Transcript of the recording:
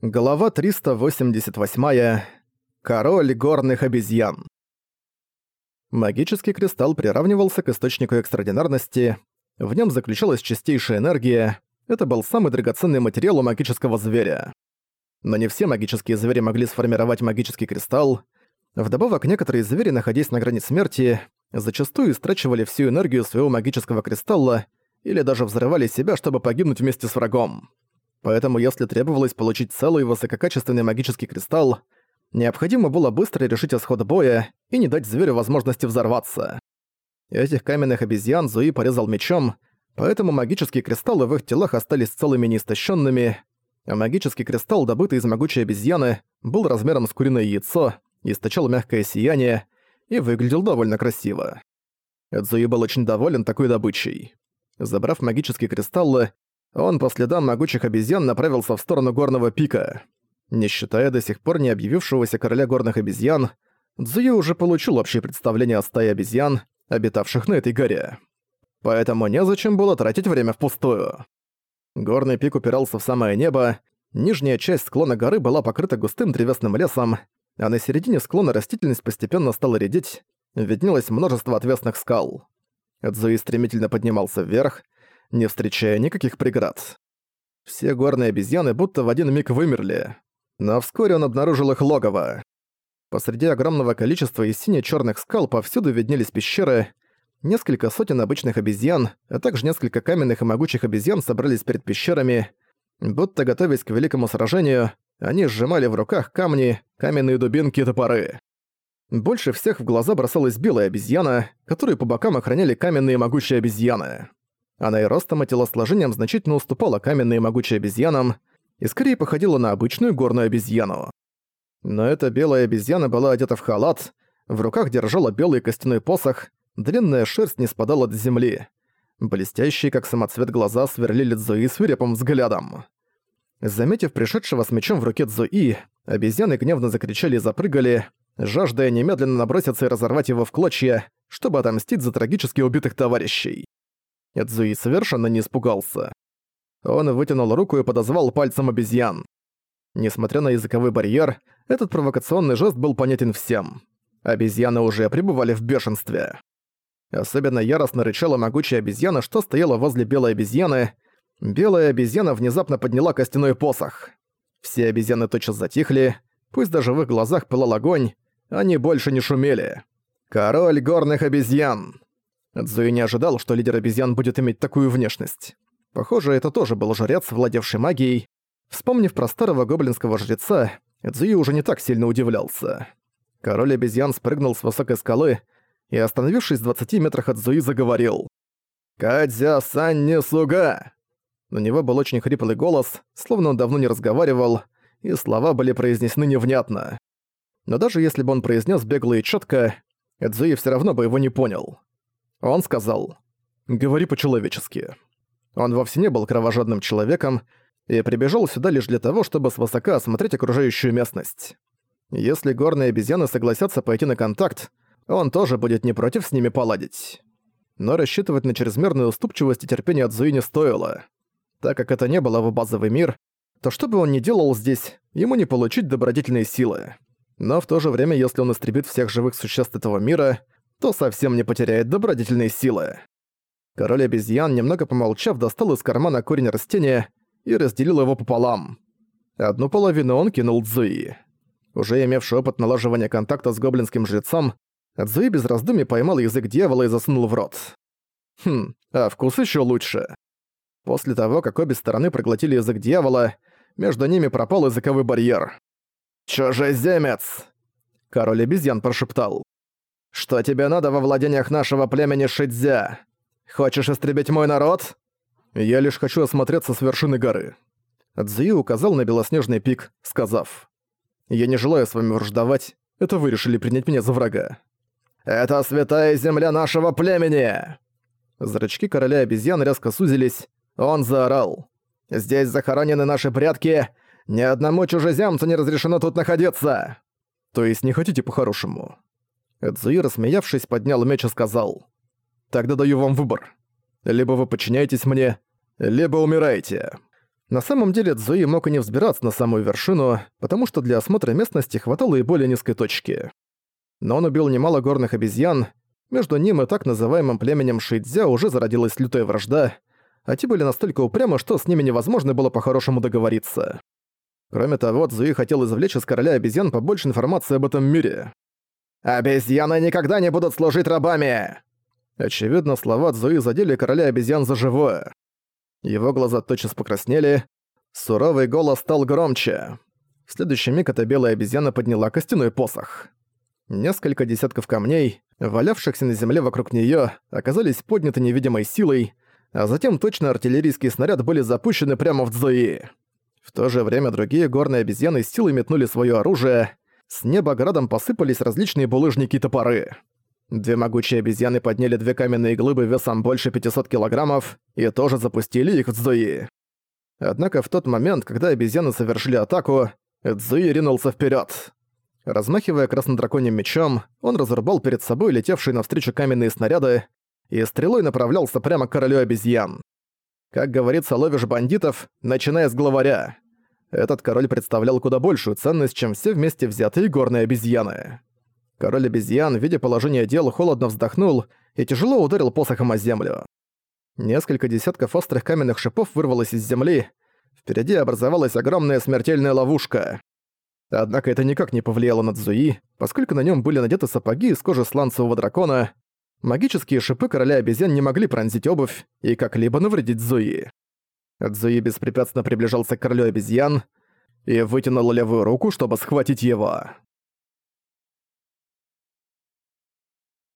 Глава 388. Король горных обезьян. Магический кристалл приравнивался к источнику экстраординарности. В нем заключалась чистейшая энергия. Это был самый драгоценный материал у магического зверя. Но не все магические звери могли сформировать магический кристалл. Вдобавок, некоторые звери, находясь на грани смерти, зачастую истрачивали всю энергию своего магического кристалла или даже взрывали себя, чтобы погибнуть вместе с врагом. Поэтому если требовалось получить целый высококачественный магический кристалл, необходимо было быстро решить исход боя и не дать зверю возможности взорваться. Этих каменных обезьян Зуи порезал мечом, поэтому магические кристаллы в их телах остались целыми неистощенными, а магический кристалл, добытый из могучей обезьяны, был размером с куриное яйцо, источал мягкое сияние и выглядел довольно красиво. Эдзуи был очень доволен такой добычей. Забрав магические кристаллы, он по следам могучих обезьян направился в сторону горного пика. Не считая до сих пор не объявившегося короля горных обезьян, Цзуи уже получил общее представление о стае обезьян, обитавших на этой горе. Поэтому незачем было тратить время впустую. Горный пик упирался в самое небо, нижняя часть склона горы была покрыта густым древесным лесом, а на середине склона растительность постепенно стала редеть, виднелось множество отвесных скал. Цзуи стремительно поднимался вверх, не встречая никаких преград. Все горные обезьяны будто в один миг вымерли, но вскоре он обнаружил их логово. Посреди огромного количества из сине-чёрных скал повсюду виднелись пещеры, несколько сотен обычных обезьян, а также несколько каменных и могучих обезьян собрались перед пещерами, будто готовясь к великому сражению, они сжимали в руках камни, каменные дубинки и топоры. Больше всех в глаза бросалась белая обезьяна, которую по бокам охраняли каменные могучие обезьяны. Она и ростом и телосложением значительно уступала каменной и могучей обезьянам и скорее походила на обычную горную обезьяну. Но эта белая обезьяна была одета в халат, в руках держала белый костяной посох, длинная шерсть не спадала до земли. Блестящие, как самоцвет, глаза сверлили Цзуи свирепым взглядом. Заметив пришедшего с мечом в руке Цзуи, обезьяны гневно закричали и запрыгали, жаждая немедленно наброситься и разорвать его в клочья, чтобы отомстить за трагически убитых товарищей. Эдзуи совершенно не испугался. Он вытянул руку и подозвал пальцем обезьян. Несмотря на языковой барьер, этот провокационный жест был понятен всем. Обезьяны уже пребывали в бешенстве. Особенно яростно рычала могучая обезьяна, что стояла возле белой обезьяны. Белая обезьяна внезапно подняла костяной посох. Все обезьяны тотчас затихли, пусть даже в их глазах пылал огонь, они больше не шумели. «Король горных обезьян!» Цзуи не ожидал, что лидер обезьян будет иметь такую внешность. Похоже, это тоже был жрец, владевший магией. Вспомнив про старого гоблинского жреца, Цзуи уже не так сильно удивлялся. Король обезьян спрыгнул с высокой скалы и, остановившись в 20 метрах от Цзуи, заговорил. «Кадзя-сан не слуга!» На него был очень хриплый голос, словно он давно не разговаривал, и слова были произнесены невнятно. Но даже если бы он произнес бегло и четко, Эдзуи все равно бы его не понял. Он сказал «Говори по-человечески». Он вовсе не был кровожадным человеком и прибежал сюда лишь для того, чтобы свысока осмотреть окружающую местность. Если горные обезьяны согласятся пойти на контакт, он тоже будет не против с ними поладить. Но рассчитывать на чрезмерную уступчивость и терпение от Зуи не стоило. Так как это не было его базовый мир, то что бы он ни делал здесь, ему не получить добродетельные силы. Но в то же время, если он истребит всех живых существ этого мира, то совсем не потеряет добродетельной силы. Король обезьян, немного помолчав, достал из кармана корень растения и разделил его пополам. Одну половину он кинул Цзуи. Уже имевший опыт налаживания контакта с гоблинским жрецом, Цзуи без раздумий поймал язык дьявола и засунул в рот. Хм, а вкус еще лучше. После того, как обе стороны проглотили язык дьявола, между ними пропал языковой барьер. «Чужеземец!» Король обезьян прошептал. «Что тебе надо во владениях нашего племени Шидзя? Хочешь истребить мой народ?» «Я лишь хочу осмотреться с вершины горы». Цзуи указал на белоснежный пик, сказав. «Я не желаю с вами враждовать, это вы решили принять меня за врага». «Это святая земля нашего племени!» Зрачки короля обезьян резко сузились, он заорал. «Здесь захоронены наши предки, ни одному чужеземцу не разрешено тут находиться!» «То есть не хотите по-хорошему?» Эдзуи, рассмеявшись, поднял меч и сказал. «Тогда даю вам выбор. Либо вы подчиняетесь мне, либо умираете». На самом деле Цзуи мог и не взбираться на самую вершину, потому что для осмотра местности хватало и более низкой точки. Но он убил немало горных обезьян, между ним и так называемым племенем Шидзя уже зародилась лютая вражда, а те были настолько упрямы, что с ними невозможно было по-хорошему договориться. Кроме того, Цзуи хотел извлечь из короля обезьян побольше информации об этом мире. «Обезьяны никогда не будут служить рабами!» Очевидно, слова Цзуи задели короля обезьян за живое. Его глаза тотчас покраснели, суровый голос стал громче. В следующий миг эта белая обезьяна подняла костяной посох. Несколько десятков камней, валявшихся на земле вокруг неё, оказались подняты невидимой силой, а затем точно артиллерийские снаряды были запущены прямо в Цзуи. В то же время другие горные обезьяны силой метнули своё оружие, с неба градом посыпались различные булыжники и топоры. Две могучие обезьяны подняли две каменные глыбы весом больше 500 килограммов и тоже запустили их в Цзуи. Однако в тот момент, когда обезьяны совершили атаку, Цзуи ринулся вперед. Размахивая краснодраконьим мечом, он разрубал перед собой летевшие навстречу каменные снаряды и стрелой направлялся прямо к королю обезьян. Как говорится, ловишь бандитов, начиная с главаря. Этот король представлял куда большую ценность, чем все вместе взятые горные обезьяны. Король обезьян, видя положение дел, холодно вздохнул и тяжело ударил посохом о землю. Несколько десятков острых каменных шипов вырвалось из земли, впереди образовалась огромная смертельная ловушка. Однако это никак не повлияло на Цзуи, поскольку на нем были надеты сапоги из кожи сланцевого дракона, магические шипы короля обезьян не могли пронзить обувь и как-либо навредить Цзуи. Цзуи беспрепятственно приближался к королю обезьян и вытянул левую руку, чтобы схватить его.